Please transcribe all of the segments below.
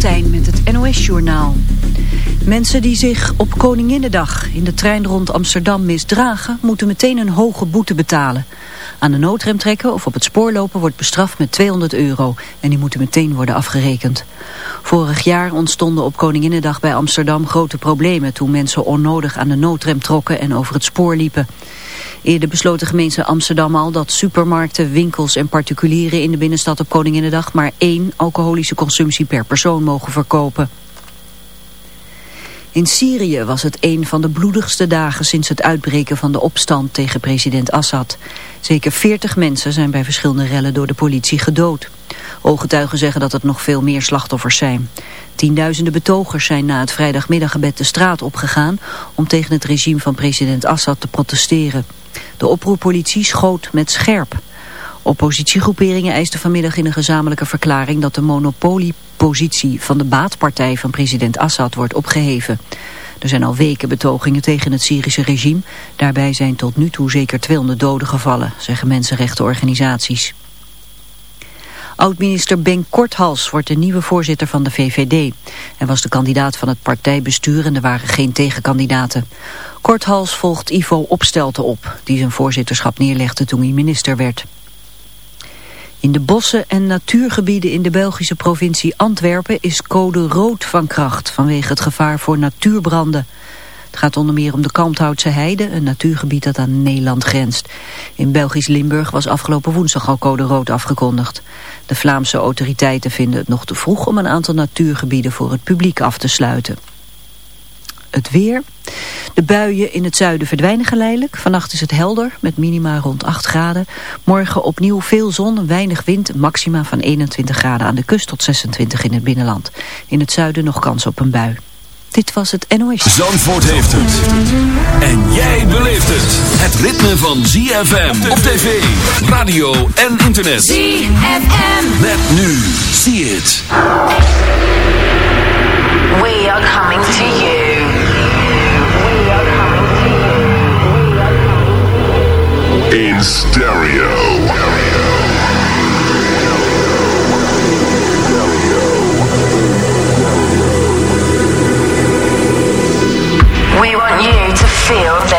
Met het NOS-journaal. Mensen die zich op Koninginnedag in de trein rond Amsterdam misdragen... moeten meteen een hoge boete betalen. Aan de noodrem trekken of op het spoor lopen wordt bestraft met 200 euro. En die moeten meteen worden afgerekend. Vorig jaar ontstonden op Koninginnedag bij Amsterdam grote problemen... toen mensen onnodig aan de noodrem trokken en over het spoor liepen. Eerder besloot de gemeente Amsterdam al dat supermarkten, winkels en particulieren in de binnenstad op Koninginnedag maar één alcoholische consumptie per persoon mogen verkopen. In Syrië was het een van de bloedigste dagen sinds het uitbreken van de opstand tegen president Assad. Zeker 40 mensen zijn bij verschillende rellen door de politie gedood. Ooggetuigen zeggen dat het nog veel meer slachtoffers zijn. Tienduizenden betogers zijn na het vrijdagmiddaggebed de straat opgegaan om tegen het regime van president Assad te protesteren. De oproerpolitie schoot met scherp. Oppositiegroeperingen eisten vanmiddag in een gezamenlijke verklaring dat de monopoliepositie van de baatpartij van president Assad wordt opgeheven. Er zijn al weken betogingen tegen het Syrische regime. Daarbij zijn tot nu toe zeker 200 doden gevallen, zeggen mensenrechtenorganisaties. Oud-minister Ben Korthals wordt de nieuwe voorzitter van de VVD. Hij was de kandidaat van het partijbestuur en er waren geen tegenkandidaten. Korthals volgt Ivo Opstelten op, die zijn voorzitterschap neerlegde toen hij minister werd. In de bossen en natuurgebieden in de Belgische provincie Antwerpen is code rood van kracht vanwege het gevaar voor natuurbranden. Het gaat onder meer om de Kalmthoutse Heide, een natuurgebied dat aan Nederland grenst. In Belgisch Limburg was afgelopen woensdag al code rood afgekondigd. De Vlaamse autoriteiten vinden het nog te vroeg om een aantal natuurgebieden voor het publiek af te sluiten. Het weer. De buien in het zuiden verdwijnen geleidelijk. Vannacht is het helder met minima rond 8 graden. Morgen opnieuw veel zon, weinig wind. Maxima van 21 graden aan de kust tot 26 in het binnenland. In het zuiden nog kans op een bui. Dit was het NOS. Zandvoort heeft het. En jij beleeft het. Het ritme van ZFM op tv, radio en internet. ZFM. Met nu. See it. We are coming to you. in stereo. You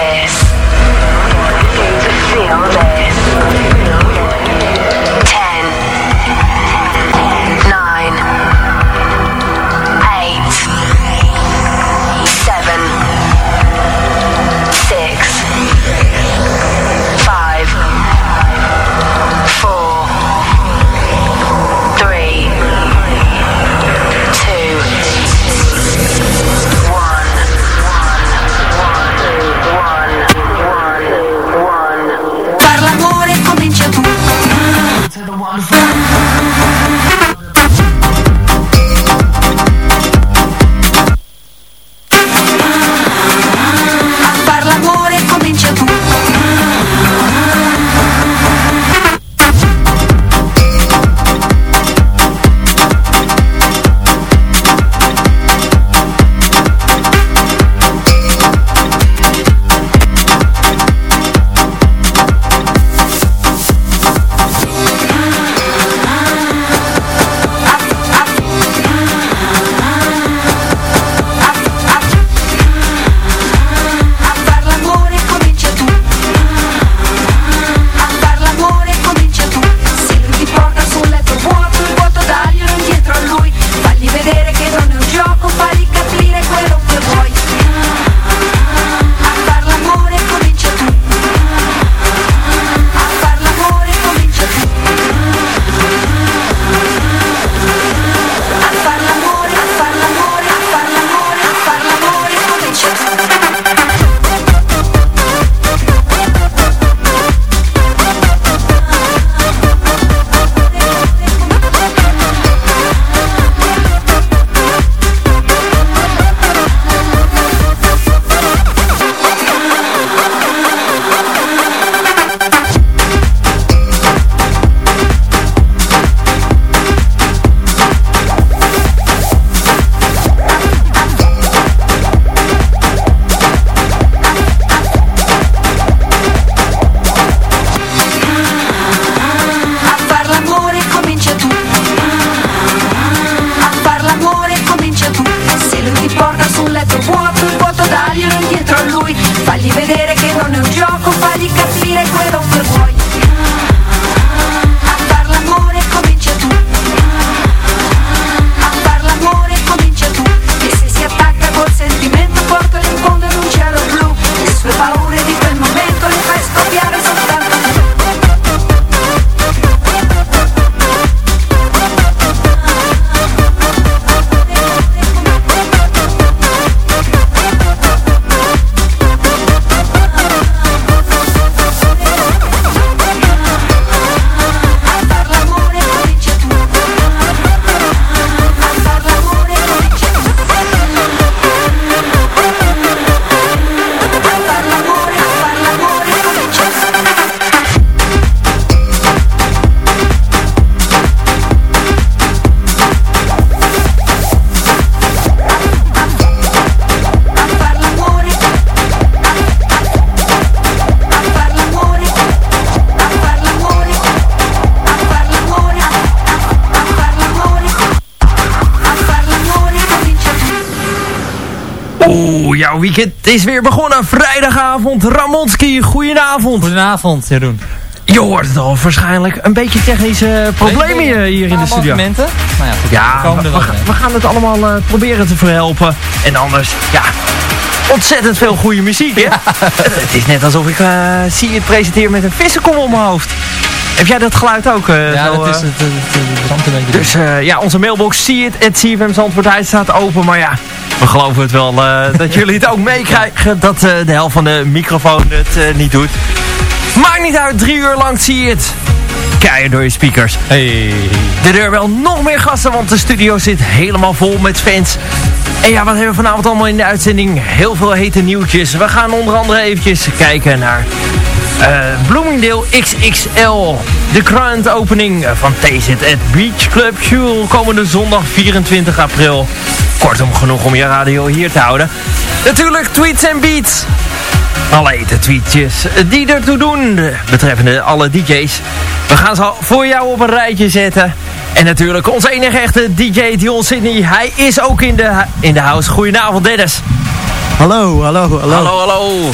jouw weekend is weer begonnen. Vrijdagavond, Ramonski, goedenavond. Goedenavond, Jeroen. Je hoort het al, waarschijnlijk een beetje technische problemen hier, hier in de studio. Momenten? Nou ja, goed, Ja, we, gaan- mee. we gaan het allemaal eh, proberen te verhelpen. En anders, ja, ontzettend veel goede muziek, hè? Het is net alsof ik eh zie het presenteer met een vissenkom om mijn hoofd. Heb jij dat geluid ook? eh, Ja, zo, dat is het, het, het, het brandt een beetje. Dus ja, onze mailbox zie het, het CFM Zandvoort hij staat open. Maar ja, we geloven het wel eh, dat jullie het ook meekrijgen dat eh, de helft van de microfoon het eh, niet doet. Maakt niet uit, drie uur lang zie je het. Keihard door je speakers. Hey. De deur wel nog meer gasten, want de studio zit helemaal vol met fans. En ja, wat hebben we vanavond allemaal in de uitzending? Heel veel hete nieuwtjes. We gaan onder andere eventjes kijken naar eh Bloomingdale XXL. De grand opening van TZ at Beach Club Jewel komende zondag 24 april. Kortom, genoeg om je radio hier te houden. Natuurlijk tweets en beats. Alle hete tweetjes die ertoe doen, betreffende alle DJ's. We gaan ze al voor jou op een rijtje zetten. En natuurlijk onze enige echte DJ Dion Sydney. Hij is ook in de, in de house. Goedenavond Dennis. Hallo, hallo, hallo. Hallo, hallo.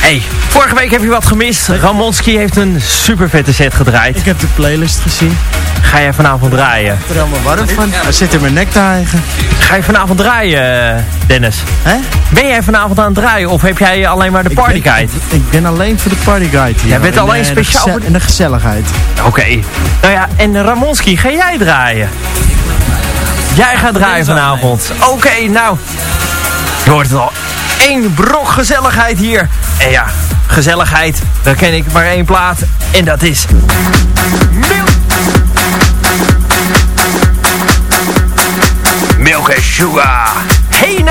Hey, vorige week heb je wat gemist. Ramonski heeft een super vette set gedraaid. Ik heb de playlist gezien. Ga jij vanavond draaien? Ik ben er helemaal warm van. Hij zit in mijn nek te hijgen. Ga je vanavond draaien, Dennis? Hè? Ben jij vanavond aan het draaien of heb jij alleen maar de partyguide? Ik ben, ik ben alleen voor de partyguide hier. Jij bent En, alleen eh, speciaal voor de- En de gezelligheid. Oké. Nou ja, en Ramonski, ga jij draaien? Jij gaat draaien vanavond. Oké, nou. Je hoort het al. Eén brok gezelligheid hier. En ja, gezelligheid, daar ken ik maar één plaat. En dat is... Milk. Milk and Sugar. Hey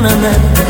na na.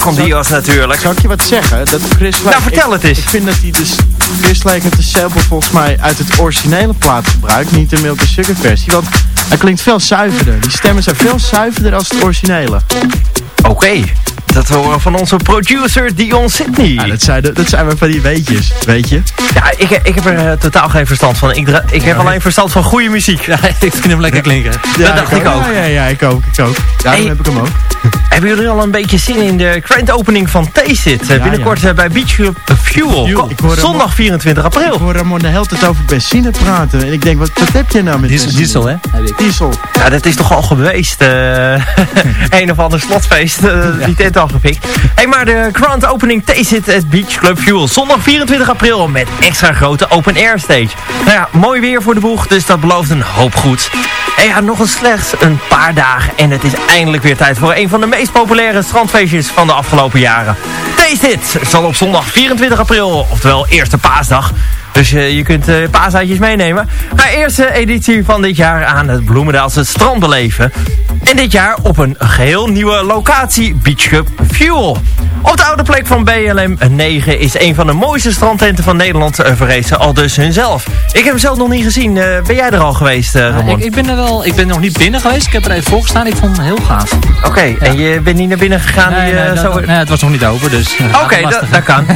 Con Dios natuurlijk. Zou ik je wat zeggen? Dat Chris Nou, vertel ik, het eens. Ik vind dat hij dus... Chris Lake heeft de sample volgens mij uit het originele plaat gebruikt. Niet de Milk Sugar versie. Want hij klinkt veel zuiverder. Die stemmen zijn veel zuiverder als het originele. Oké. Dat horen we van onze producer Dion Sydney. Ja, dat zijn, de- dat zijn maar van die weetjes, weet je. Ja, ik, ik heb er eh, totaal geen verstand van. Ik, dra- ik heb alleen verstand van goede muziek. Ja, ik vind hem lekker klinken. dat dacht ik ook. Ja, ja, ja, ik ook, ik ook. Daarom Hey. heb ik hem ook. Hebben jullie al een beetje zin in de grand opening van Taste It? Ja, binnenkort eh, bij Beach Club Fuel. Ik Zondag 24 Ik april. hoor Ramon de Held het over benzine praten. En ik denk, wat, wat heb je nou met Diesel, diesel hè? Ik. Diesel. Ja, dat is toch al geweest. eh een of ander slotfeest. eh, Die tent al gepikt. Hey, maar de grand opening Taste at Beach Club Fuel. Zondag 24 april met extra grote open air stage. Nou ja, mooi weer voor de boeg, dus dat belooft een hoop goed. En ja, nog een slechts een paar dagen. En het is eindelijk weer tijd voor een van de meest populaire strandfeestjes van de afgelopen jaren. Taste It zal op zondag 24 april, oftewel eerste paasdag... Dus eh, je kunt eh paasuitjes meenemen. Haar eerste editie van dit jaar aan het Bloemendaalse strand beleven. En dit jaar op een geheel nieuwe locatie, Beach Club Fuel. Op de oude plek van BLM 9 is een van de mooiste strandtenten van Nederland uh, verrezen, al dus hunzelf. Ik heb hem zelf nog niet gezien. Uh, ben jij er al geweest, uh, Ramon? ik, ik, ben er wel, ik ben nog niet binnen geweest. Ik heb er even voor gestaan. Ik vond hem heel gaaf. Oké, okay, ja. en je bent niet naar binnen gegaan? Nee, die, nee, zo... nee het was nog niet open, dus... Oké, dat, dat kan.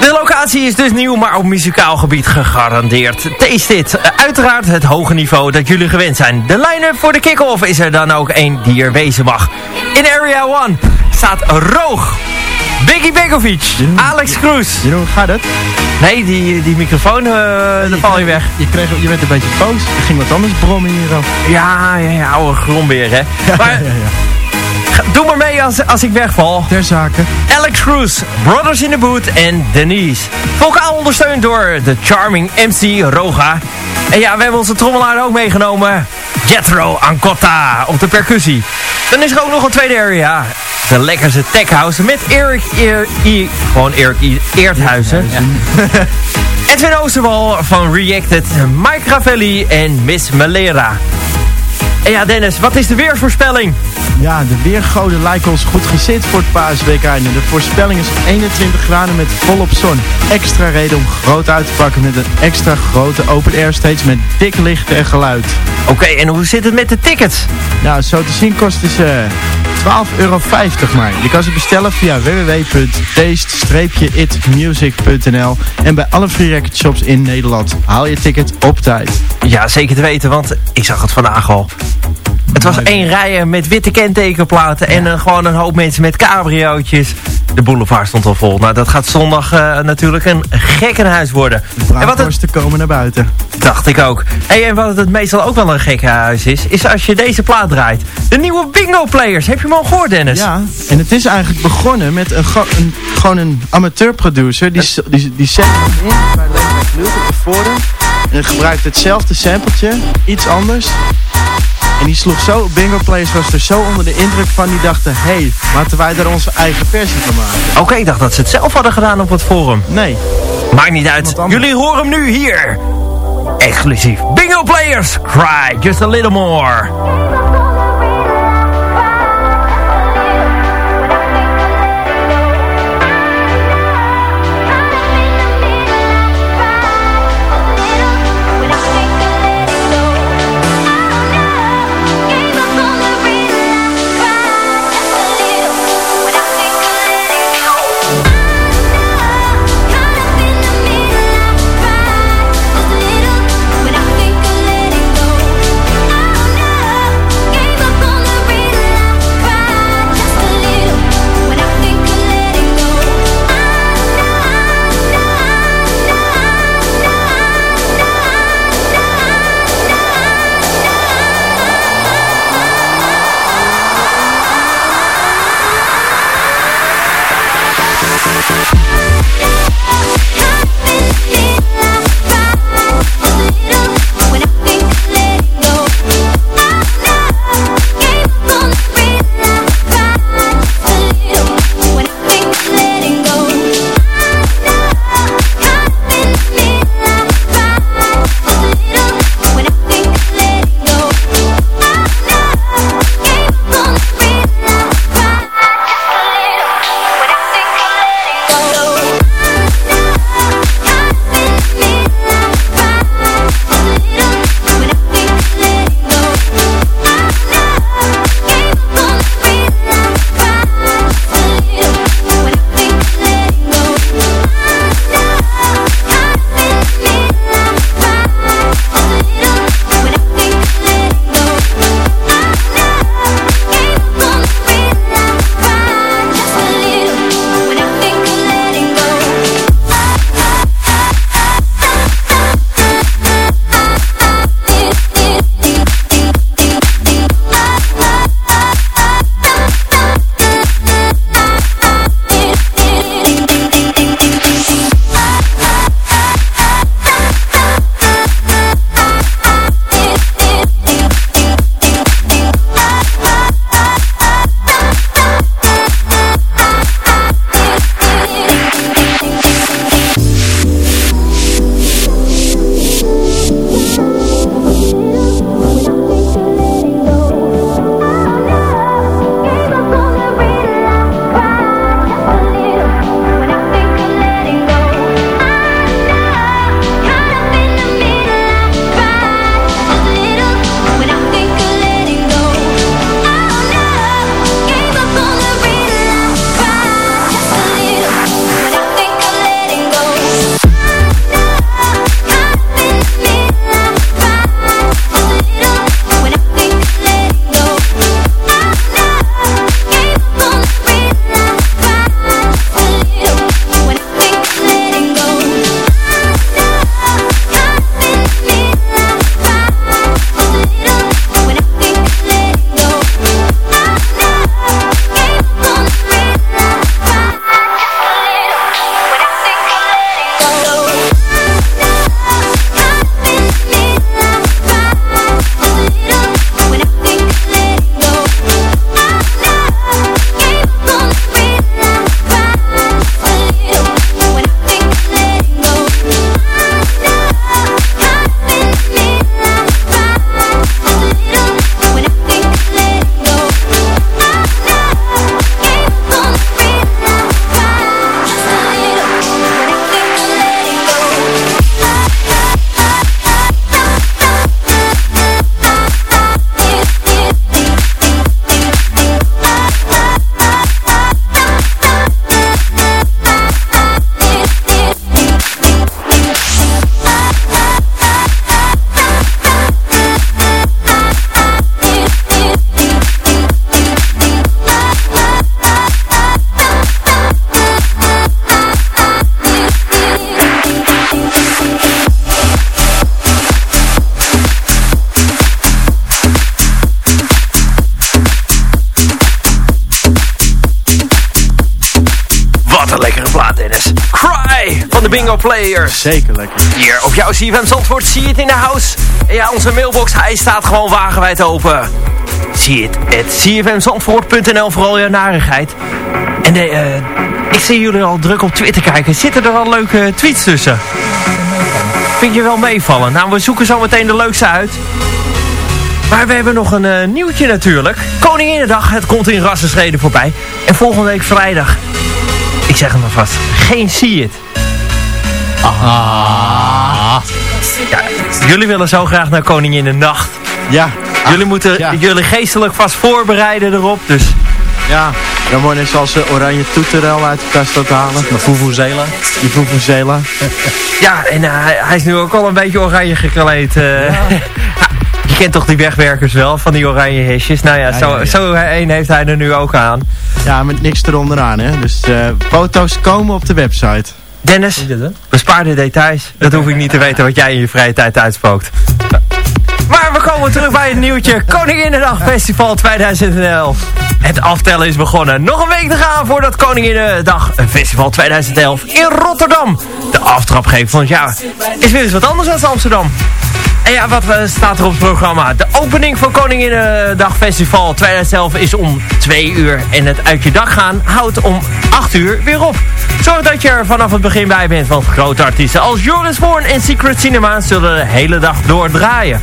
De locatie is dus nieuw, maar op muzikaal gebied gegarandeerd. Taste it. Uiteraard het hoge niveau dat jullie gewend zijn. De line-up voor de kick-off is er dan ook één die er wezen mag. In Area 1 staat Roog. Biggie Begovic, Alex Cruz. Je hoe gaat het? Nee, die, die microfoon, uh, dan val je weg. Je, kreeg, je werd een beetje boos. Er ging wat anders brommen hier af. Ja, ja, ja, oude grombeer, hè. Ja, maar, ja, ja. Doe maar mee als, als ik wegval. Ter zake. Alex Cruz, Brothers in the Boot en Denise. Vocaal ondersteund door de charming MC Roga. En ja, we hebben onze trommelaar ook meegenomen. Jethro Ancotta op de percussie. Dan is er ook nog een tweede area. De lekkerste tech house met Erik Eer, I, gewoon Erik I, Eerthuizen. Ja. Edwin Oosterwal van Reacted, Mike Ravelli en Miss Malera. En ja, Dennis, wat is de weersvoorspelling? Ja, de weergoden lijken ons goed gezit voor het paasweekende. De voorspelling is 21 graden met volop zon. Extra reden om groot uit te pakken met een extra grote open air stage met dik licht en geluid. Oké, okay, en hoe zit het met de tickets? Nou, zo te zien kost het ze 12,50 euro maar. Je kan ze bestellen via www.taste-itmusic.nl en bij alle free shops in Nederland. Haal je ticket op tijd. Ja, zeker te weten, want ik zag het vandaag al. Het was één rijen met witte kentekenplaten en uh, gewoon een hoop mensen met cabriootjes. De boulevard stond al vol. Nou, dat gaat zondag uh, natuurlijk een gekkenhuis worden. De en wat het... komen naar buiten. Dacht ik ook. Hey, en wat het meestal ook wel een gekkenhuis is, is als je deze plaat draait. De nieuwe bingo players. Heb je hem al gehoord, Dennis? Ja, en het is eigenlijk begonnen met een, een gewoon een amateur-producer. Die, die, die zet in bij de op de forum. En gebruikt hetzelfde sampletje, iets anders. En die sloeg zo, Bingo Players was er zo onder de indruk van, die dachten, hé, hey, laten wij daar onze eigen versie van maken. Oké, okay, ik dacht dat ze het zelf hadden gedaan op het forum. Nee. Maakt niet uit, jullie horen hem nu hier. Exclusief. Bingo Players, cry just a little more. Oh. Players. Zeker lekker. Hier op jouw CFM Zandvoort, zie je het in de house. En ja, onze mailbox, hij staat gewoon wagenwijd open. Zie het, het cfmzandvoort.nl voor al je narigheid. En de, eh, ik zie jullie al druk op Twitter kijken. Zitten er al leuke tweets tussen? Vind je wel meevallen? Nou, we zoeken zo meteen de leukste uit. Maar we hebben nog een eh, nieuwtje natuurlijk. Koninginnedag, het komt in rassenschreden voorbij. En volgende week vrijdag, ik zeg het maar vast, geen See It. Ah. Ja, jullie willen zo graag naar Koninginnenacht. Ja. Jullie moeten ja. jullie geestelijk vast voorbereiden erop. Dus Ja, dan worden ze als eh, oranje toeterel uit de kast het halen. De Vuvuzela. Die Vuvuzela. ja, en eh, hij, is nu ook al een beetje oranje gekleed. eh. Je kent toch die wegwerkers wel, van die oranje hesjes? Nou ja, zo, ja, zo een heeft hij er nu ook aan. Ja, met niks eronderaan, hè. Dus foto's komen op de website. Dennis, bespaar de details. Dat hoef ik niet te weten wat jij in je vrije tijd uitspookt. Maar we komen terug bij het nieuwtje Koninginnedag Festival 2011. Het aftellen is begonnen. Nog een week te gaan voordat Koninginnedag Festival 2011 in Rotterdam de aftrap geeft. Want ja, is weer eens wat anders dan Amsterdam. En ja, wat eh, staat er op het programma? De opening van Koninginnedag Festival 2011 is om 2 uur. En het uit je dag gaan houdt om 8 uur weer op. Zorg dat je er vanaf het begin bij bent. Want grote artiesten als Joris Voorn en Secret Cinema zullen de hele dag doordraaien.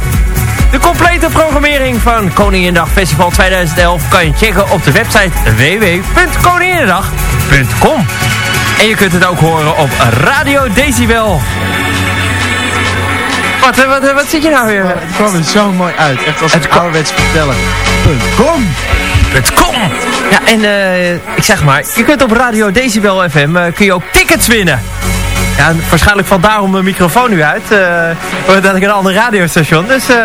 De complete programmering van Koninginnedag Festival 2011 kan je checken op de website www.koninginnedag.com. En je kunt het ook horen op Radio Decibel. Wat, wat, wat zit je nou weer? Het kwam er zo mooi uit. Echt als Het een ouderwets vertellen. Kom! Het kom! Ja, en eh, ik zeg maar, je kunt op Radio Decibel FM eh, kun je ook tickets winnen. Ja, waarschijnlijk valt daarom mijn microfoon nu uit. eh dat ik een ander radiostation. Dus, eh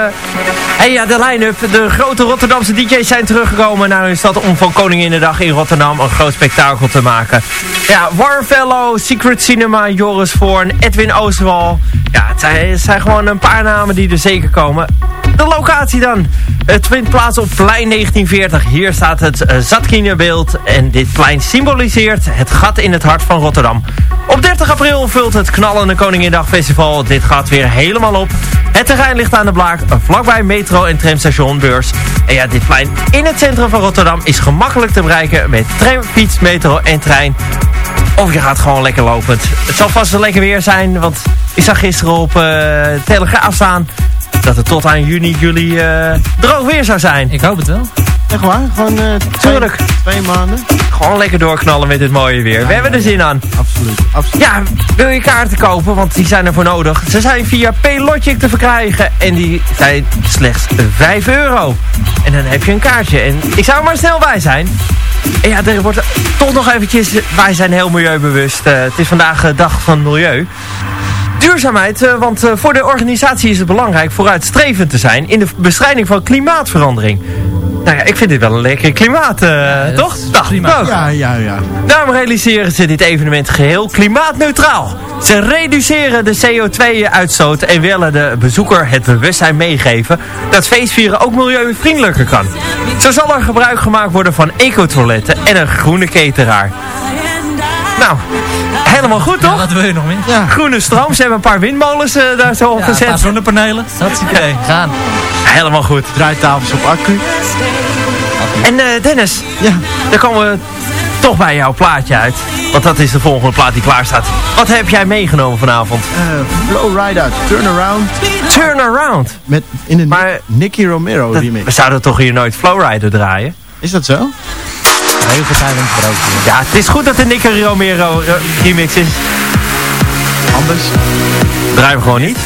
hey, ja, de line-up. De grote Rotterdamse DJ's zijn teruggekomen naar hun stad om van Koninginnedag in Rotterdam een groot spektakel te maken. Ja, Warfellow, Secret Cinema, Joris Voorn, Edwin Oosterwal. Ja, het zijn gewoon een paar namen die er zeker komen. De locatie dan. Het vindt plaats op plein 1940. Hier staat het uh, Zatkinebeeld. En dit plein symboliseert het gat in het hart van Rotterdam. Op 30 april vult het knallende Koninginnedag Festival dit gat weer helemaal op. Het terrein ligt aan de Blaak, vlakbij metro en tramstation Beurs. En ja, dit plein in het centrum van Rotterdam is gemakkelijk te bereiken met tram, fiets, metro en trein. Of je gaat gewoon lekker lopend. Het zal vast wel lekker weer zijn, want ik zag gisteren op uh, Telegraaf staan dat het tot aan juni, juli uh, droog weer zou zijn. Ik hoop het wel. Echt waar? Gewoon uh, Tuurlijk. Twee, twee, maanden? Gewoon lekker doorknallen met dit mooie weer. Ja, We hebben er zin aan. Absoluut, absoluut. Ja, wil je kaarten kopen? Want die zijn ervoor nodig. Ze zijn via Paylogic te verkrijgen. En die zijn slechts 5 euro. En dan heb je een kaartje. En ik zou er maar snel bij zijn. En ja, er wordt toch nog eventjes... Wij zijn heel milieubewust. Uh, het is vandaag uh, dag van het milieu. Duurzaamheid, uh, want uh, voor de organisatie is het belangrijk vooruitstrevend te zijn in de bestrijding van klimaatverandering. Nou ja, ik vind dit wel een lekker klimaat, uh, ja, toch? Dag, prima. Ja, ja, ja. Daarom realiseren ze dit evenement geheel klimaatneutraal. Ze reduceren de CO2-uitstoot en willen de bezoeker het bewustzijn meegeven dat feestvieren ook milieuvriendelijker kan. Zo zal er gebruik gemaakt worden van ecotoiletten en een groene cateraar. Nou, helemaal goed toch? Ja, wat wil je nog meer? Ja. Groene stroom, ze hebben een paar windmolens uh, daar zo op ja, gezet. paar zonnepanelen. Dat is oké, gaan. Helemaal goed. Draaitafels op accu. En uh, Dennis, ja. dan komen we toch bij jouw plaatje uit. Want dat is de volgende plaat die klaar staat. Wat heb jij meegenomen vanavond? Uh, Flowrider, Turn Around. Turn Around? Met, in een maar, Nicky Romero remix. We zouden toch hier nooit Flowrider draaien? Is dat zo? Heel. Ja, het is goed dat de Nicky Romero uh, remix is. Anders? Draaien we gewoon niet.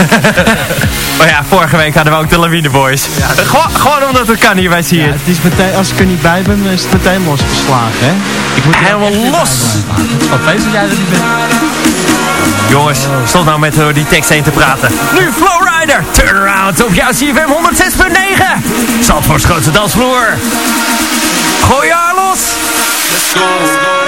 maar ja, vorige week hadden we ook de Lawine Boys. Ja. Gewoon, gewoon omdat het kan hier bij. Ja, het is meteen, als ik er niet bij ben, is het meteen losgeslagen, hè? Ik moet helemaal los. Wat dat jij er niet bent. Jongens, stop nou met uh, die tekst heen te praten. Nu Flowrider, turn around op jouw CFM 106.9. Zandvoorts grootste dansvloer. Gooi je go,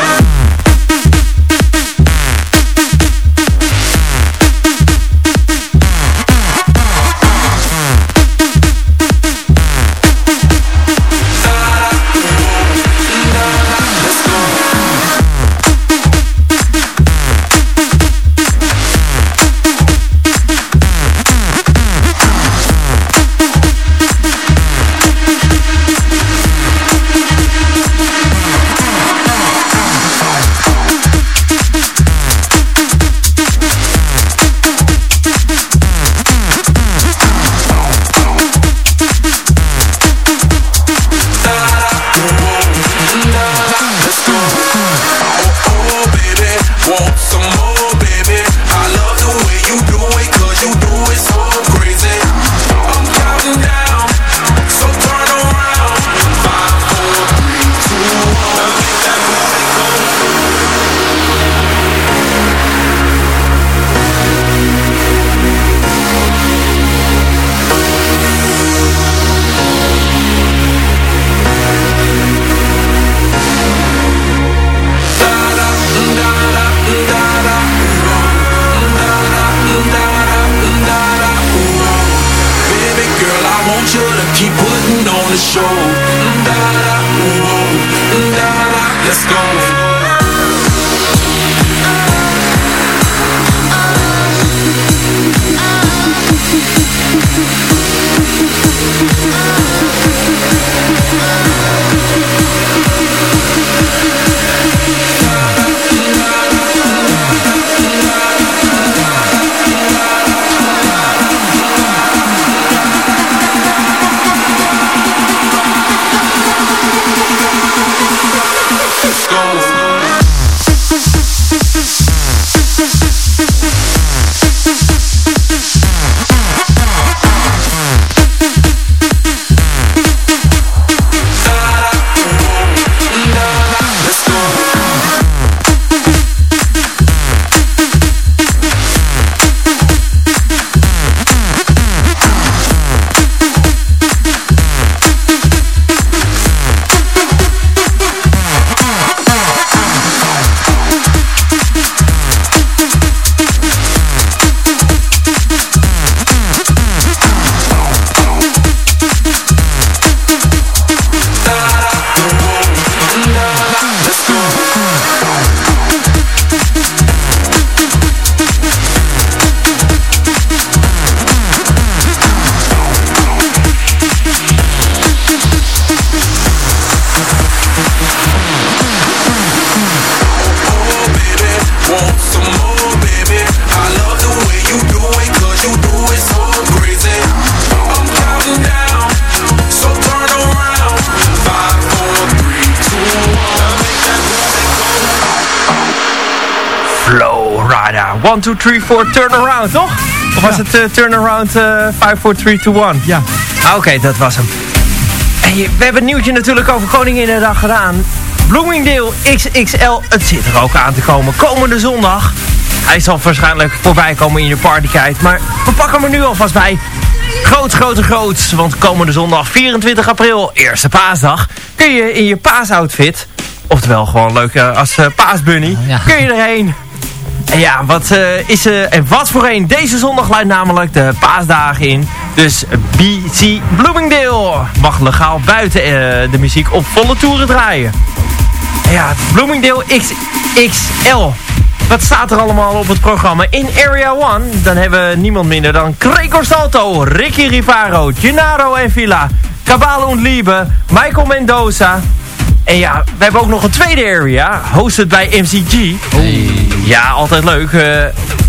let's go. 1, 2, 3, 4, turn around, toch? Of was het uh, turn around uh, 5, 4, 3, 2, 1? Ja. Ah, Oké, dat was hem. En we hebben het nieuwtje natuurlijk over Koninginnedag gedaan. Bloomingdale XXL, het zit er ook aan te komen. Komende zondag. Hij zal waarschijnlijk voorbij komen in je partykite. Maar we pakken hem er nu alvast bij. Groot, groot, groot. Want komende zondag 24 april, eerste paasdag, kun je in je paasoutfit, oftewel gewoon leuk uh, als uh, paasbunny, Ja. kun je erheen. En ja, wat uh, is er en wat voor een? Deze zondag luidt namelijk de paasdagen in. Dus BC Bloomingdale mag legaal buiten de muziek op volle toeren draaien. En ja, Bloomingdale XXL. Wat staat er allemaal op het programma? In Area 1, dan hebben we niemand minder dan Gregor Salto, Ricky Rivaro, Gennaro en Villa, Cabal und Liebe, Michael Mendoza. En ja, we hebben ook nog een tweede area, hosted bij MCG. Ja, altijd leuk.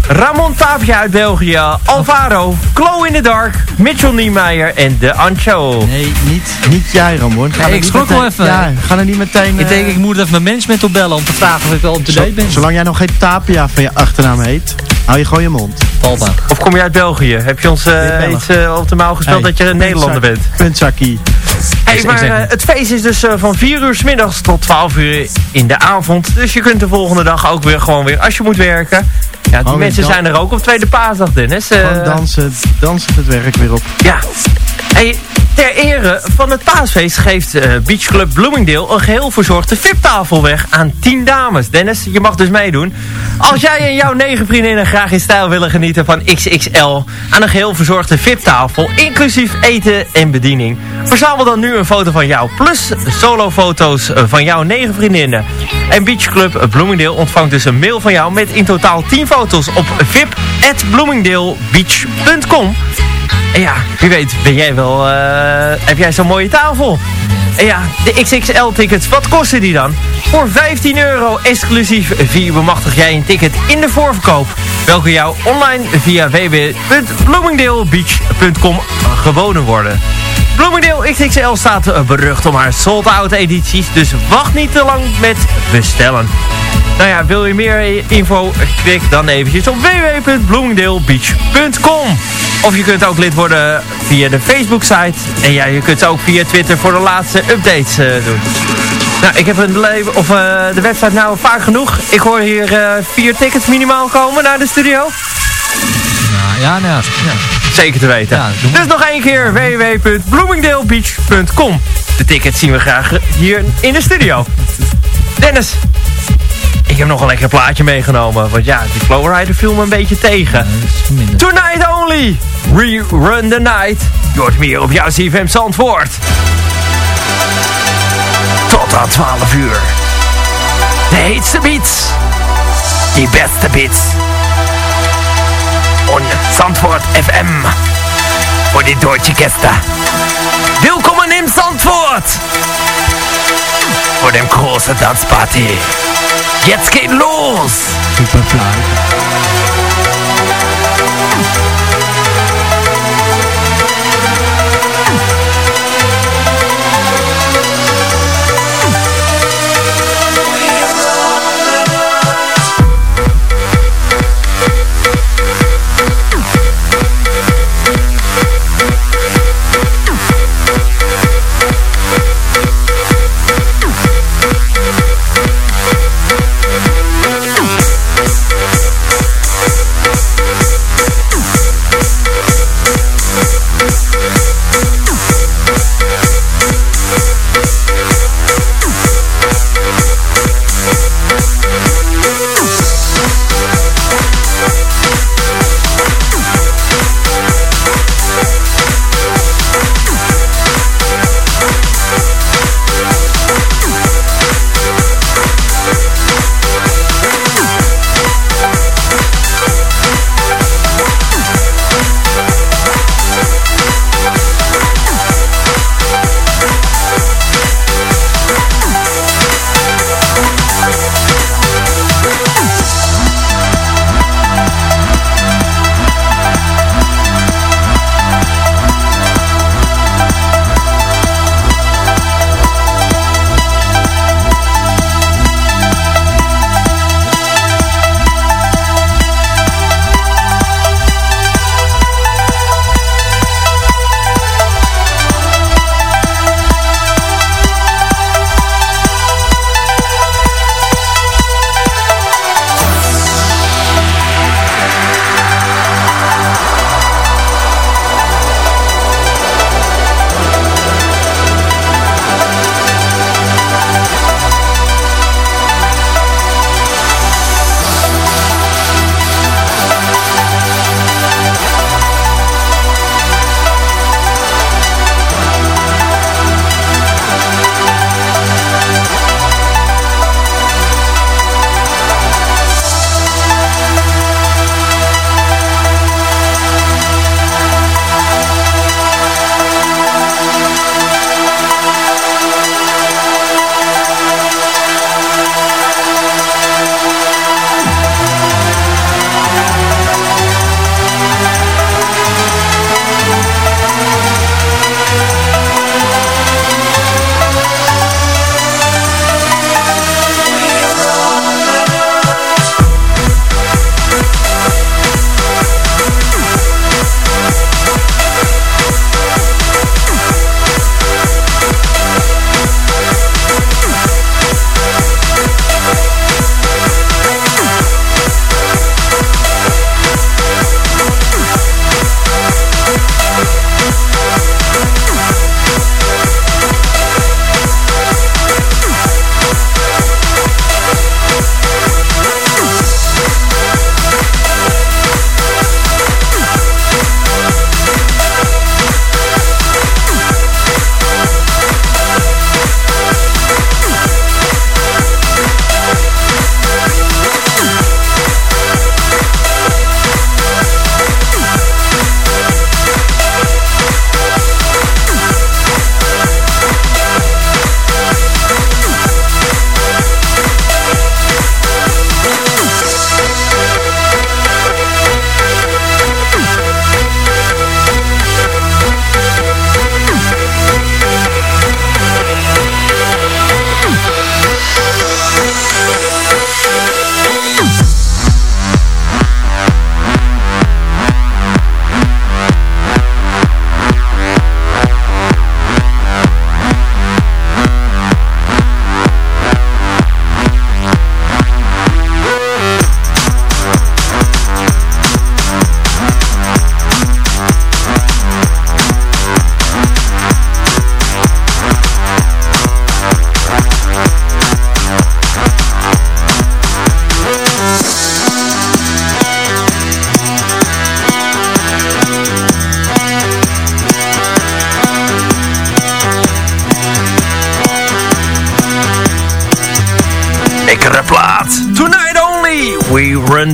Ramon Tapia uit België, Alvaro, Chloe in the Dark, Mitchell Niemeyer en De Ancho. Nee, niet, niet jij Ramon. Ga Nee, ik niet schrok wel even. Ja, ga er niet meteen... Ik eh, denk, ik moet even mijn management opbellen om te vragen of ik wel op de date ben. Zolang jij nog geen Tapia van je achternaam heet, hou je gewoon je mond. Aan. Of kom je uit België? Heb je ons uh, iets uh, op de mouw gespeeld Hey, dat je een Nederlander bent? Puntzakkie. Hey, maar uh, het feest is dus uh, van 4 uur s middags tot 12 uur in de avond. Dus je kunt de volgende dag ook weer gewoon weer, als je moet werken. Ja, die Gewoon mensen zijn er ook op tweede paasdag, Dennis. Uh, Gewoon dansen, dansen het werk weer op. Ja. Hey, ter ere van het paasfeest geeft uh, Beach Club Bloomingdale een geheel verzorgde VIP-tafel weg aan 10 dames. Dennis, je mag dus meedoen. Als jij en jouw negen vriendinnen graag in stijl willen genieten van XXL aan een geheel verzorgde VIP-tafel, inclusief eten en bediening, verzamel dan nu een foto van jou plus solofoto's van jouw negen vriendinnen. En Beach Club Bloomingdale ontvangt dus een mail van jou met in totaal 10 foto's op vip.bloomingdalebeach.com. En ja, wie weet ben jij wel, uh, heb jij zo'n mooie tafel? En ja, de XXL-tickets, wat kosten die dan? Voor 15 euro exclusief via bemachtig jij een ticket in de voorverkoop. Welke jou online via www.bloomingdalebeach.com geboden worden. Bloomingdale XXL staat uh, berucht om haar sold-out edities, dus wacht niet te lang met bestellen. Nou ja, wil je meer info? Klik dan eventjes op www.bloomingdalebeach.com Of je kunt ook lid worden via de Facebook-site. En ja, je kunt ook via Twitter voor de laatste updates uh, doen. Nou, ik heb een leven, of, uh, de website nou vaak genoeg. Ik hoor hier uh, vier tickets minimaal komen naar de studio. Nou, ja, nou ja. Zeker te weten. Ja, dus nog één keer www.bloomingdalebeach.com De tickets zien we graag hier in de studio. Dennis, ik heb nog een lekker plaatje meegenomen. Want ja, die Flowrider viel me een beetje tegen. Ja. Tonight Only, Rerun the Night. Je hoort meer op jouw CFM Zandvoort. Tot aan 12 uur. De heetste beats. Die beste beats. On Zandvoort FM. Voor die deutsche Gäste. Willkommen in Zandvoort. Voor dem große Tanzparty. Jetzt geht los! Super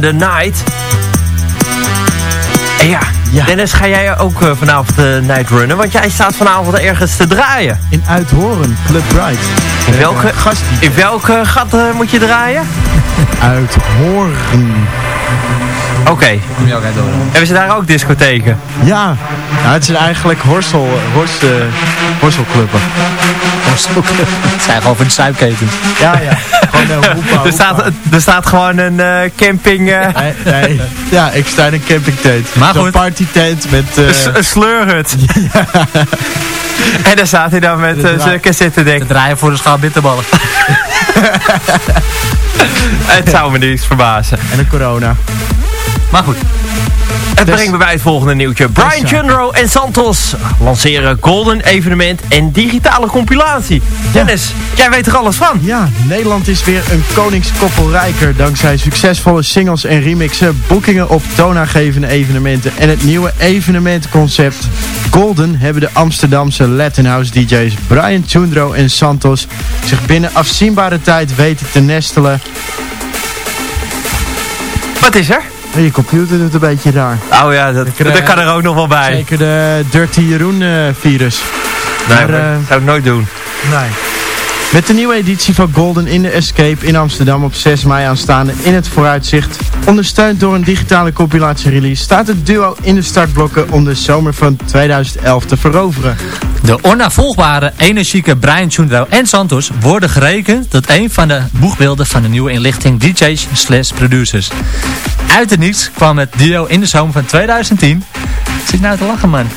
the night. En ja, Ja. Dennis, ga jij ook eh, vanavond de night runnen? Want jij staat vanavond ergens te draaien. In Uithoren, Club Bright. In welke, Gast in welke gat eh, moet je draaien? Uithoren. Oké. Hebben ze daar ook discotheken? Ja, nou, het zijn eigenlijk horsel, hors, uh, Het zijn gewoon voor de. Ja, ja. Gewoon een hoepa, Er staat, er staat gewoon een eh, camping... eh, Nee, nee. Ja, ik sta in een campingtent. Maar goed. partytent met... eh, een een sleurhut. En daar staat hij dan met uh, zijn cassettedek. Te draaien voor de schaal bitterballen. Het zou me niets verbazen. en een corona. Maar goed. Het Dus- brengt me bij het volgende nieuwtje. Brian ja. Chundro en Santos lanceren Golden Evenement en digitale compilatie. Dennis, jij weet er alles van. Ja, Nederland is weer een koningskoppel rijker dankzij succesvolle singles en remixen, boekingen op toonaangevende evenementen en het nieuwe evenementenconcept Golden hebben de Amsterdamse Latin House DJ's Brian Chundro en Santos zich binnen afzienbare tijd weten te nestelen. Wat is er? En je computer doet een beetje raar. Oh ja, dat, dat kan er ook nog wel bij. Zeker de Dirty Jeroen eh, virus. Nee, maar, maar eh, dat zou ik nooit doen. Nee. Met de nieuwe editie van Golden in de Escape in Amsterdam op 6 mei aanstaande in het vooruitzicht. Ondersteund door een digitale compilatie-release staat het duo in de startblokken om de zomer van 2011 te veroveren. De onnavolgbare, energieke Brian Chundro en Santos worden gerekend tot een van de boegbeelden van de nieuwe inlichting DJ's slash producers. Uit het niets kwam het duo in de zomer van 2010. Zit nou te lachen man.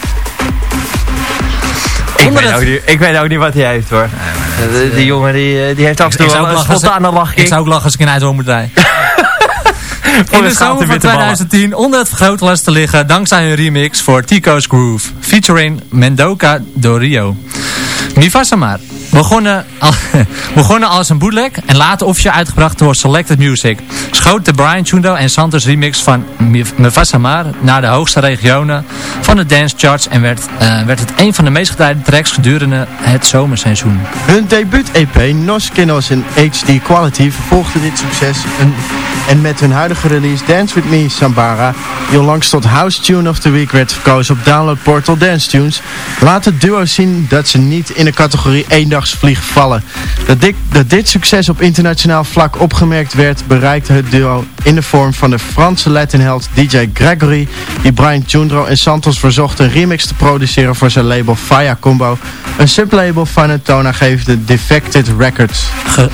Ik weet, ook niet, ik weet ook niet wat hij heeft hoor. Eh, die jongen die, eh, die heeft af en toe wel ook een spontane Ik zou ook lachen als ik in Eindhoven moet rijden. In een de zomer van witte ballen. 2010 onder het vergrootglas te liggen dankzij een remix voor Tico's Groove. Featuring Mendoca do Rio. Mifasa maar. Begonnen, al, begonnen als een bootleg en later officieel uitgebracht door Selected Music. Schoot de Brian Chundo en Santos remix van Mufasa Maar naar de hoogste regionen van de dance charts en werd, eh, werd het een van de meest gedraaide tracks gedurende het zomerseizoen. Hun debuut-EP Nos Kinos in HD Quality vervolgde dit succes en, en met hun huidige release Dance With Me Sambara, die onlangs tot House Tune of the Week werd verkozen op Download Portal Dance Tunes, laat het duo zien dat ze niet in de categorie eendagsvlieg vallen. Dat dit, dat dit succes op internationaal vlak opgemerkt werd, bereikte het duo in de vorm van de Franse Latin-held DJ Gregory, die Brian Chundro en Santos verzocht een remix te produceren voor zijn label Fire Combo, een sublabel van het toonaangevende Defected Records. Ge-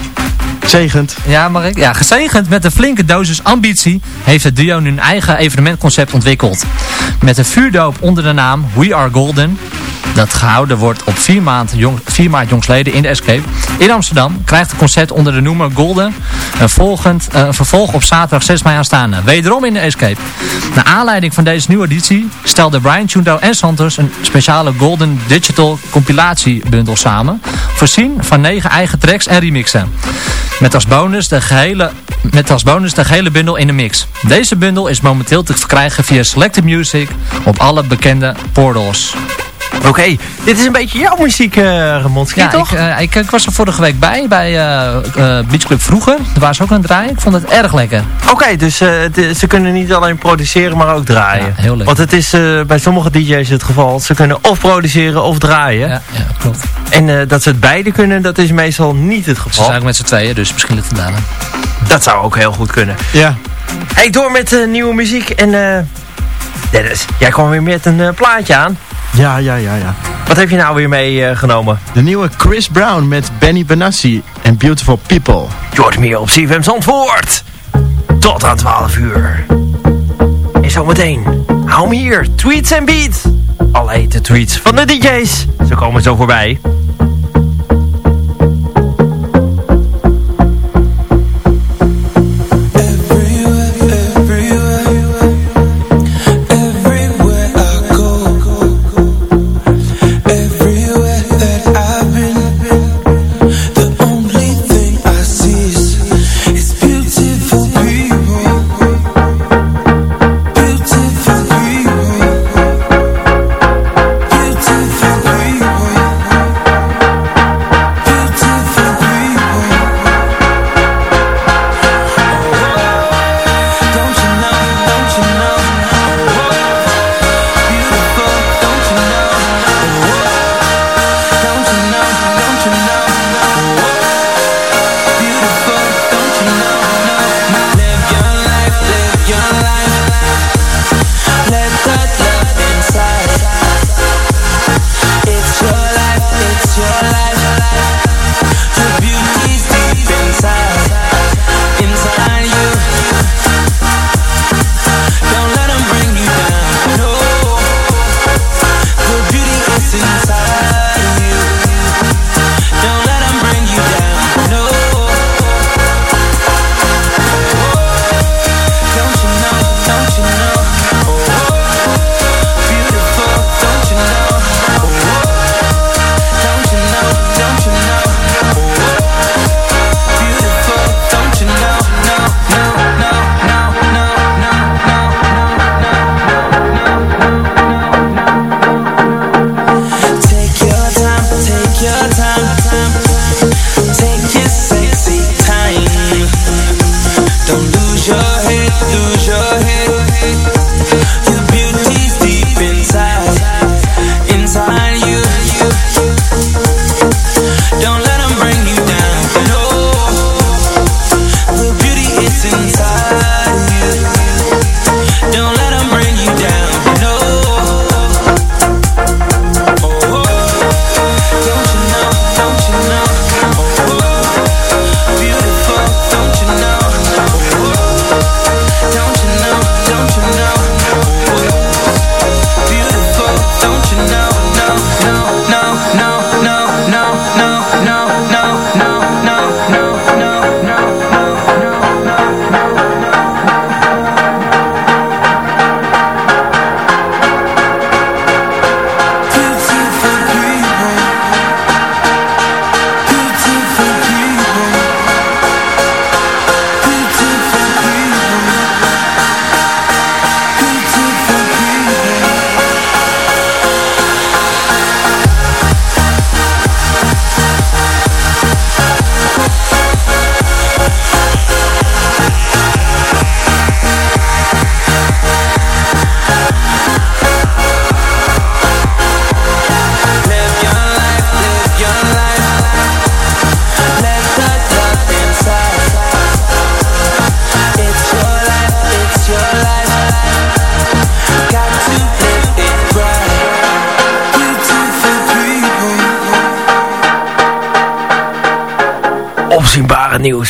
Zegend. Ja, mag ik? Ja, gezegend met een flinke dosis ambitie heeft het duo nu een eigen evenementconcept ontwikkeld. Met een vuurdoop onder de naam We Are Golden, dat gehouden wordt op 4 maart, jong, 4 maart in de Escape, in Amsterdam, krijgt het concert onder de noemer Golden een, volgend, eh, een vervolg op zaterdag 6 mei aanstaande. Wederom in de Escape. Naar aanleiding van deze nieuwe editie stelde Brian Chundo en Santos een speciale Golden Digital compilatiebundel samen, voorzien van 9 eigen tracks en remixen. Met als bonus de gehele, met als bonus de gehele bundel in de mix. Deze bundel is momenteel te verkrijgen via Selected Music op alle bekende portals. Oké, dit is een beetje jouw muziek, eh Ramonski, Ja, toch? ik, eh, ik, ik was er vorige week bij, bij eh eh, Beach Club vroeger. Daar waren ze ook aan het draaien. Ik vond het erg lekker. Oké, dus eh, ze kunnen niet alleen produceren, maar ook draaien. Ja, heel leuk. Want het is eh, bij sommige DJ's het geval. Ze kunnen of produceren of draaien. Ja, ja klopt. En eh, dat ze het beide kunnen, dat is meestal niet het Ze geval. zijn ook met z'n tweeën, dus misschien ligt het daar. Dat zou ook heel goed kunnen. Ja. Hey, door met eh, nieuwe muziek. En eh Dennis, jij kwam weer met een plaatje aan. Ja, ja, ja, ja. Wat heb je nou weer meegenomen? De nieuwe Chris Brown met Benny Benassi en Beautiful People. Hoort meer op CFM Zandvoort. Tot aan 12 uur. En zometeen, hou me hier, tweets en beats. Alle hete tweets van de DJ's. Ze komen zo voorbij.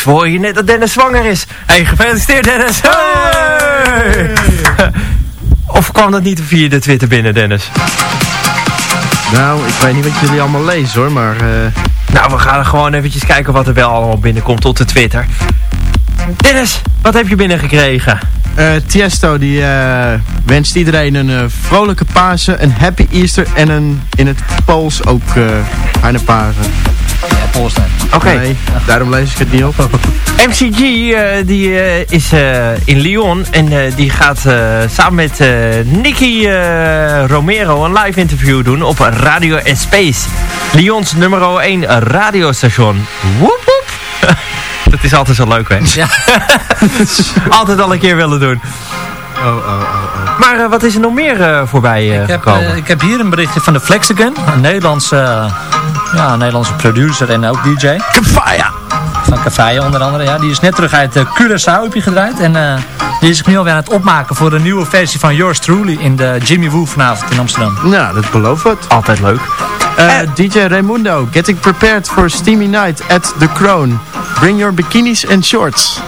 Horen je net dat Dennis zwanger is. Hey, gefeliciteerd Dennis. Hey! Of kwam dat niet via de Twitter binnen, Dennis? Nou, ik weet niet wat jullie allemaal lezen hoor, maar... eh, Nou, we gaan gewoon eventjes kijken wat er wel allemaal binnenkomt op de Twitter. Dennis, wat heb je binnengekregen? eh, Tiesto die eh, wenst iedereen een vrolijke Pasen, een happy Easter en een in het Pools ook eh fijne Pasen. Ja, Polstein. Oké. Nee, daarom lees ik het niet op. MCG eh, die, eh, is eh, in Lyon en die gaat samen met Nicky Romero een live interview doen op Radio Space. Lyons nummer 1 radiostation. Woep woep. Dat is altijd zo leuk, hè? Ja. altijd al een keer willen doen. Oh, oh, oh, oh. Maar wat is er nog meer voorbij eh, Ik heb, gekomen? ik heb hier een berichtje van de Flexicon. Een Nederlandse, ja, een Nederlandse producer en ook DJ. Kafaya! Van Café onder andere. Ja. Die is net terug uit uh, Curaçao heb je gedraaid. En eh, die is zich nu alweer aan het opmaken voor de nieuwe versie van Yours Truly in de Jimmy Woo vanavond in Amsterdam. Nou, dat belooft wat. Altijd leuk. Eh, DJ Raimundo, getting prepared for steamy night at The Crown. Bring your bikinis and shorts.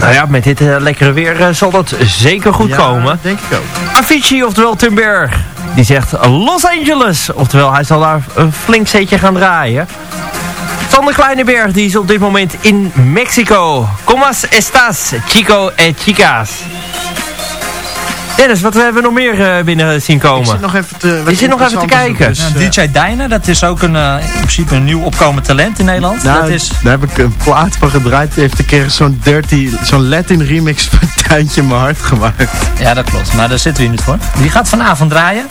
Nou ja, met dit eh, lekkere weer eh, zal dat zeker goed Ja, komen. denk ik ook. Avicii, oftewel Tim Berg, die zegt Los Angeles. Oftewel, hij zal daar een flink zetje gaan draaien. Sander Kleineberg, die is op dit moment in Mexico. Comas estas, chico en chicas. Dennis, wat hebben we nog meer eh, binnen zien Ik komen? zit nog even te, wat Je zit nog even te kijken. dus, DJ Dijnen, dat is ook een, eh, in principe een nieuw opkomend talent in Nederland. Nou, dat is, daar heb ik een plaat van gedraaid. Die heeft een keer zo'n dirty, zo'n Latin remix van Tuintje in mijn hart gemaakt. ja, dat klopt. Maar daar zitten we hier niet voor. Die gaat vanavond draaien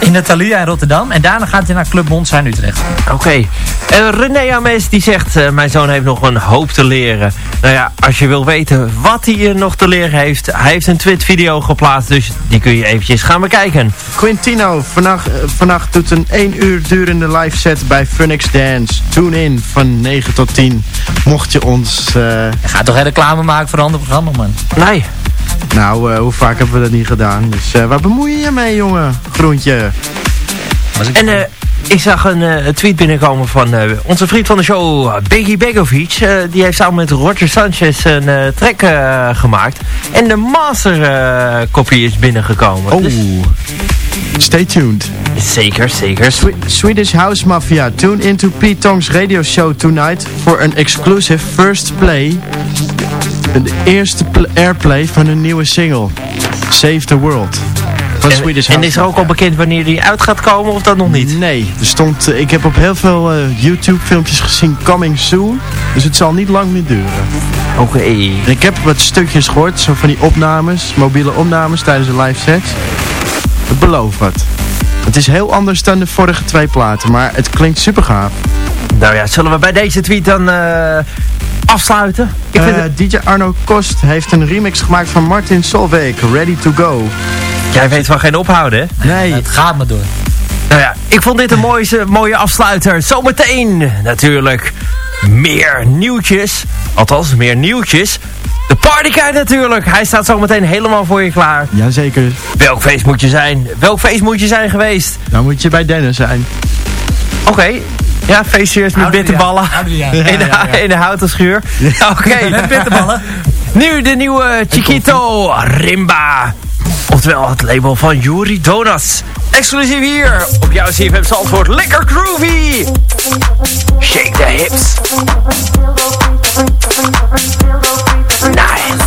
in de Thalia in Rotterdam. En daarna gaat hij naar Club Monza in Utrecht. Oké. Eh, René Ames die zegt, eh, mijn zoon heeft nog een hoop te leren. Nou ja, als je wil weten wat hij nog te leren heeft, hij heeft een tweet video geplaatst, dus die kun je eventjes gaan bekijken. Quintino, vannacht, eh, vannacht doet een 1 uur durende live set bij Funix Dance. Tune in van 9 tot 10. Mocht je ons... eh, Je gaat toch geen reclame maken voor een ander programma, man. Nee. nou, eh, hoe vaak hebben we dat niet gedaan? Dus waar bemoei je je mee, jongen? Groentje. En eh, ik zag een eh, tweet binnenkomen van eh, onze vriend van de show, Biggie Begovic. Eh, die heeft samen met Roger Sanchez een track gemaakt. En de master eh, kopie is binnengekomen. Oh, Dus- stay tuned. zeker, zeker. Swe- Swedish House Mafia, tune into Pete Tong's radio show tonight voor een exclusive first play. De eerste pl- airplay van een nieuwe single. Save the World. Van En, is er ook al bekend wanneer die uit gaat komen of dat nog niet? Nee, er stond, eh, ik heb op heel veel eh, YouTube filmpjes gezien coming soon. Dus het zal niet lang meer duren. Oké. Ik heb wat stukjes gehoord, zo van die opnames, mobiele opnames tijdens de live sets. Het belooft wat. Het is heel anders dan de vorige twee platen, maar het klinkt super gaaf. Nou ja, zullen we bij deze tweet dan eh, afsluiten? Ik vind het- DJ Arno Kost heeft een remix gemaakt van Martin Solveig, Ready to Go. Jij weet van geen ophouden, hè? Nee, Het gaat maar door. Nou ja, ik vond dit een mooie, mooie afsluiter. Zometeen natuurlijk meer nieuwtjes. Althans, meer nieuwtjes. De partyguide natuurlijk. Hij staat zometeen helemaal voor je klaar. jazeker. Welk feest moet je zijn? Welk feest moet je zijn geweest? Dan moet je bij Dennis zijn. Oké. Ja, feestjes met bitterballen. In de, in de houten schuur. Oké. Met bitterballen. Nu de nieuwe Chiquito Rimba. Oftewel het label van Yuri Donas. Exclusief hier op jouw CFM Zandvoort. Lekker groovy. Shake the hips. Nice.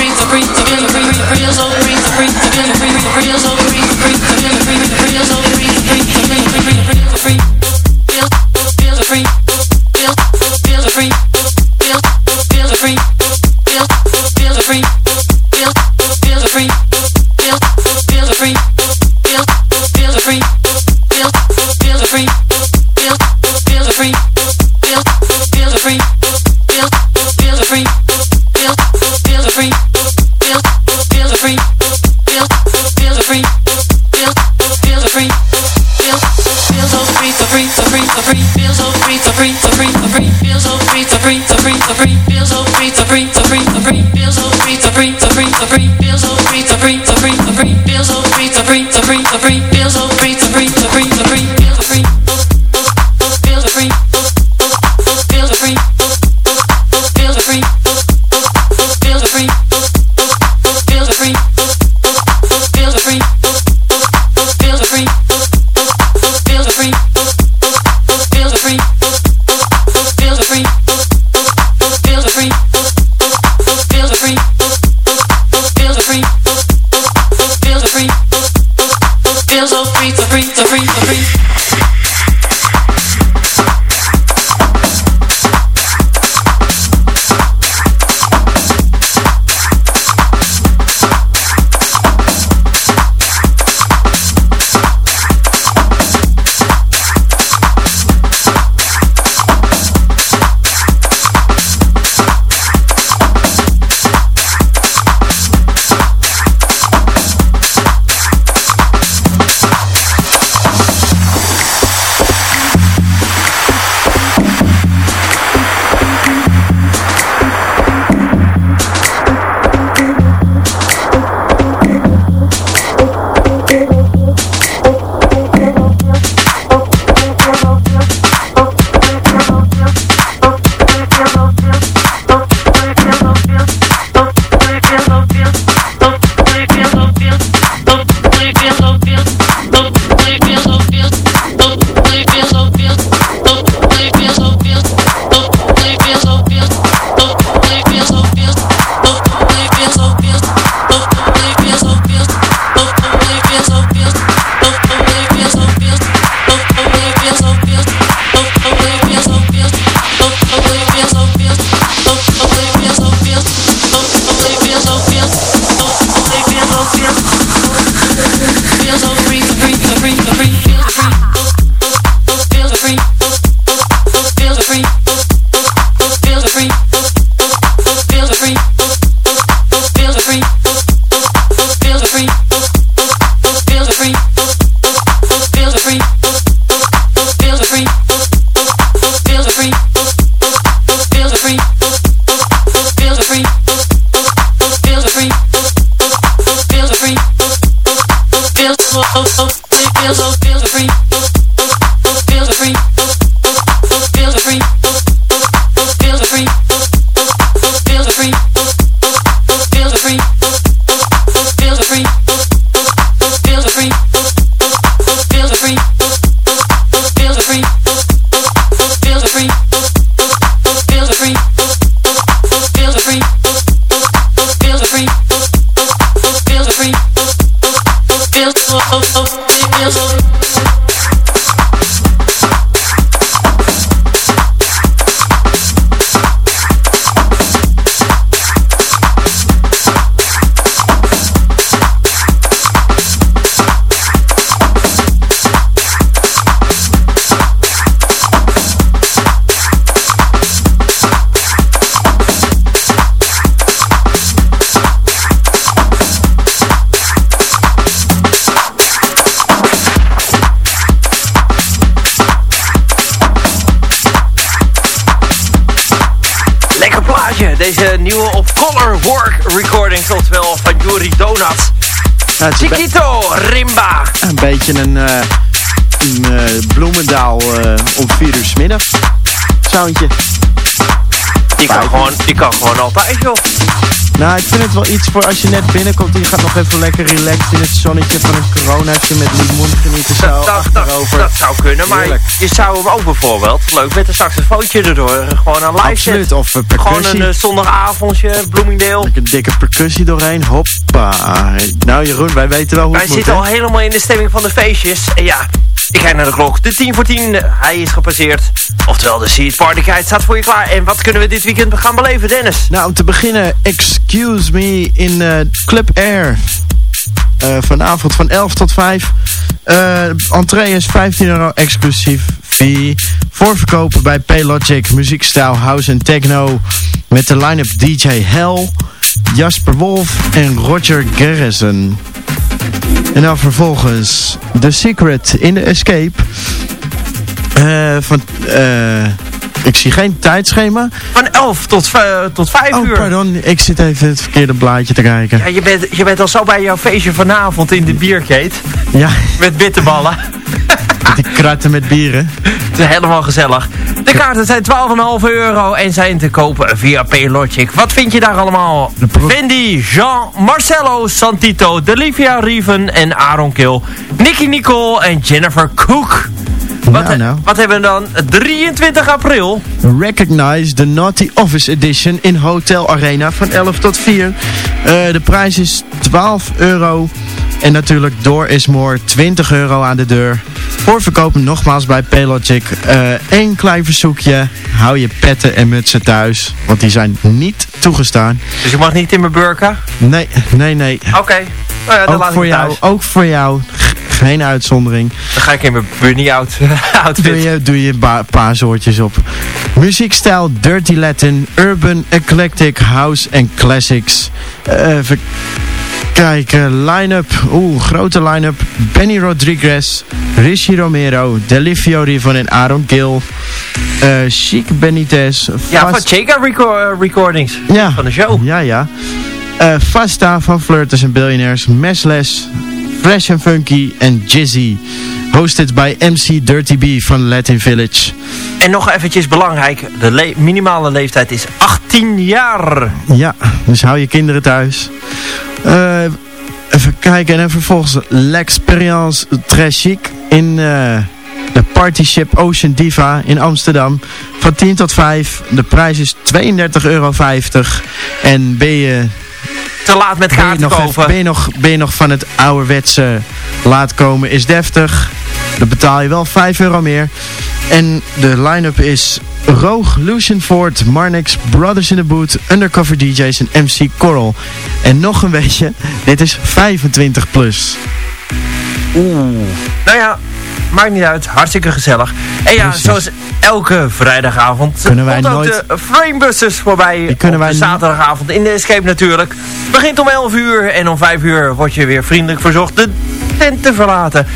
so, so, so, so, so, so, so, so, Een Chiquito Rimba. een beetje een, eh, een eh, Bloemendaal eh, om 4 uur 's middag. Soundje. Die kan, gewoon, die kan gewoon altijd, joh. Nou, ik vind het wel iets voor als je net binnenkomt. Je gaat nog even lekker relaxed in het zonnetje van een coronaatje met limoen genieten. Zo Dat, dat, dat, achterover. dat zou kunnen, maar Heerlijk. je zou hem ook bijvoorbeeld, leuk met een saxofoontje erdoor, gewoon aan live Absoluut. zetten. Of eh, Gewoon percussie. een zondagavondje, Bloomingdale. Een dikke percussie doorheen. Hoppa. Nou Jeroen, wij weten wel hoe Wij het moet, zitten hè? al helemaal in de stemming van de feestjes. En ja, ik kijk naar de klok. De 10 voor 10, eh, hij is gepasseerd. Oftewel, de Seed Party Guide staat voor je klaar. En wat kunnen we dit weekend gaan beleven, Dennis? Nou, om te beginnen, Excuse Me in eh, Club Air. Eh, vanavond van 11 tot 5. Eh entree is 15 euro exclusief fee. Voorverkopen bij Paylogic, muziekstijl House en Techno. Met de line-up DJ Hell, Jasper Wolf en Roger Garrison. En dan vervolgens The Secret in the Escape. Eh, van, eh, ik zie geen tijdschema. Van 11 tot, eh, tot 5 Oh, uur. pardon. Ik zit even het verkeerde blaadje te kijken. Ja, je, bent, je bent al zo bij jouw feestje vanavond in de bierkate. Ja, Met bitterballen. met die kratten met bieren. Het is helemaal gezellig. De kaarten zijn 12,5 euro en zijn te kopen via Paylogic. Wat vind je daar allemaal? Wendy, Jean, Marcelo, Santito, Delivia Riven en Aaron Kill. Nicky Nicole en Jennifer Cook. Wat, Nou, nou. wat hebben we dan? 23 april. Recognize the Naughty Office Edition in Hotel Arena van 11 tot 4. Eh, de prijs is 12 euro. En natuurlijk door is more 20 euro aan de deur. Voorverkoop nogmaals bij Paylogic. Eén klein verzoekje. Hou je petten en mutsen thuis. Want die zijn niet toegestaan. Dus je mag niet in mijn burka? Nee, nee, nee. Oké. Nou ja, Ook voor jou, ook voor jou. Geen uitzondering. Dan ga ik in mijn bunny out outfit. Doe je, doe je een paar zoortjes op. Muziekstijl Dirty Latin, Urban, Eclectic, House en Classics. Eh, even kijken, line-up. Oeh, grote line-up. Benny Rodriguez, Rishi Romero, Delivio Rivon en Aaron Gill. Eh Chic Benitez. Ja, van reco- eh, Recordings. ja. Van de show. Ja, ja. Eh, Fasta van Flirters en Billionaires, Mesles, Fresh and Funky en Jizzy. Hosted bij MC Dirty B van Latin Village. En nog eventjes belangrijk. De le- minimale leeftijd is 18 jaar. Ja, dus hou je kinderen thuis. Eh, even kijken en dan vervolgens L'Experience Très Chic in eh, de partyship Ocean Diva in Amsterdam. Van 10 tot 5. De prijs is 32,50 euro. En ben je Te laat met Ben kaarten nog kopen. ben, je nog, ben je nog van het ouderwetse laat komen is deftig. Dan betaal je wel 5 euro meer. En de line-up is Roog, Lucian Ford, Marnix, Brothers in the Boot, Undercover DJ's en MC Coral. En nog een beetje, dit is 25 plus. Oeh. Nou ja, maakt niet uit. Hartstikke gezellig. En ja, Precies. zoals elke vrijdagavond Kunnen wij nooit- de Framebusters voorbij. Die kunnen op wij zaterdagavond in de Escape natuurlijk. Begint om 11 uur en om 5 uur word je weer vriendelijk verzocht de tent te verlaten.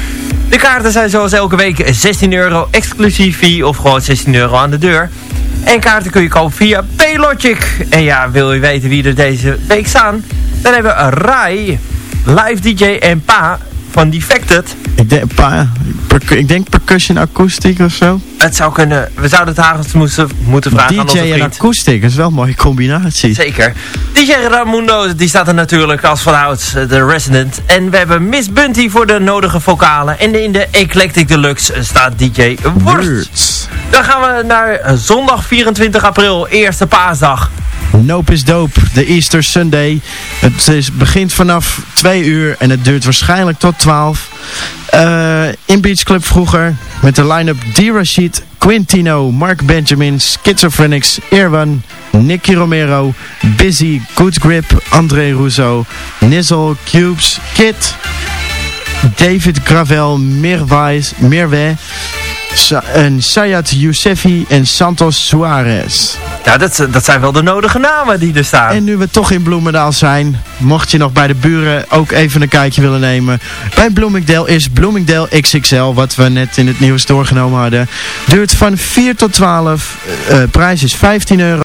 De kaarten zijn zoals elke week 16 euro exclusief fee of gewoon 16 euro aan de deur. En kaarten kun je kopen via Paylogic. En ja, wil je weten wie er deze week staan? Dan hebben we Rai, Live DJ en Pa van Defected. Ik denk, pa, ik denk percussion akoestiek of zo. Het zou kunnen. We zouden het hagens moeten, moeten vragen aan DJ onze en akoestiek, dat is wel een mooie combinatie. Zeker. DJ Ramundo, die staat er natuurlijk als vanouds eh, de resident. En we hebben Miss Bunty voor de nodige vocalen. En in de Eclectic Deluxe staat DJ Worst. Dan gaan we naar eh, zondag 24 april, eerste paasdag. Nope is Dope, de Easter Sunday. Het is, begint vanaf 2 uur en het duurt waarschijnlijk tot 12. Eh, in Beach Club vroeger met de line-up D. Rashid, Quintino, Mark Benjamin, Schizophrenics, Irwan, Nicky Romero, Busy, Good Grip, André Rousseau, Nizzle, Cubes, Kit, David Gravel, Mirwais, Mirwe, Sa en Sayat Yousefi en Santos Suarez. Ja, dat, dat zijn wel de nodige namen die er staan. En nu we toch in Bloemendaal zijn, mocht je nog bij de buren ook even een kijkje willen nemen. Bij Bloomingdale is Bloomingdale XXL, wat we net in het nieuws doorgenomen hadden. Duurt van 4 tot 12, eh, prijs is 15 euro.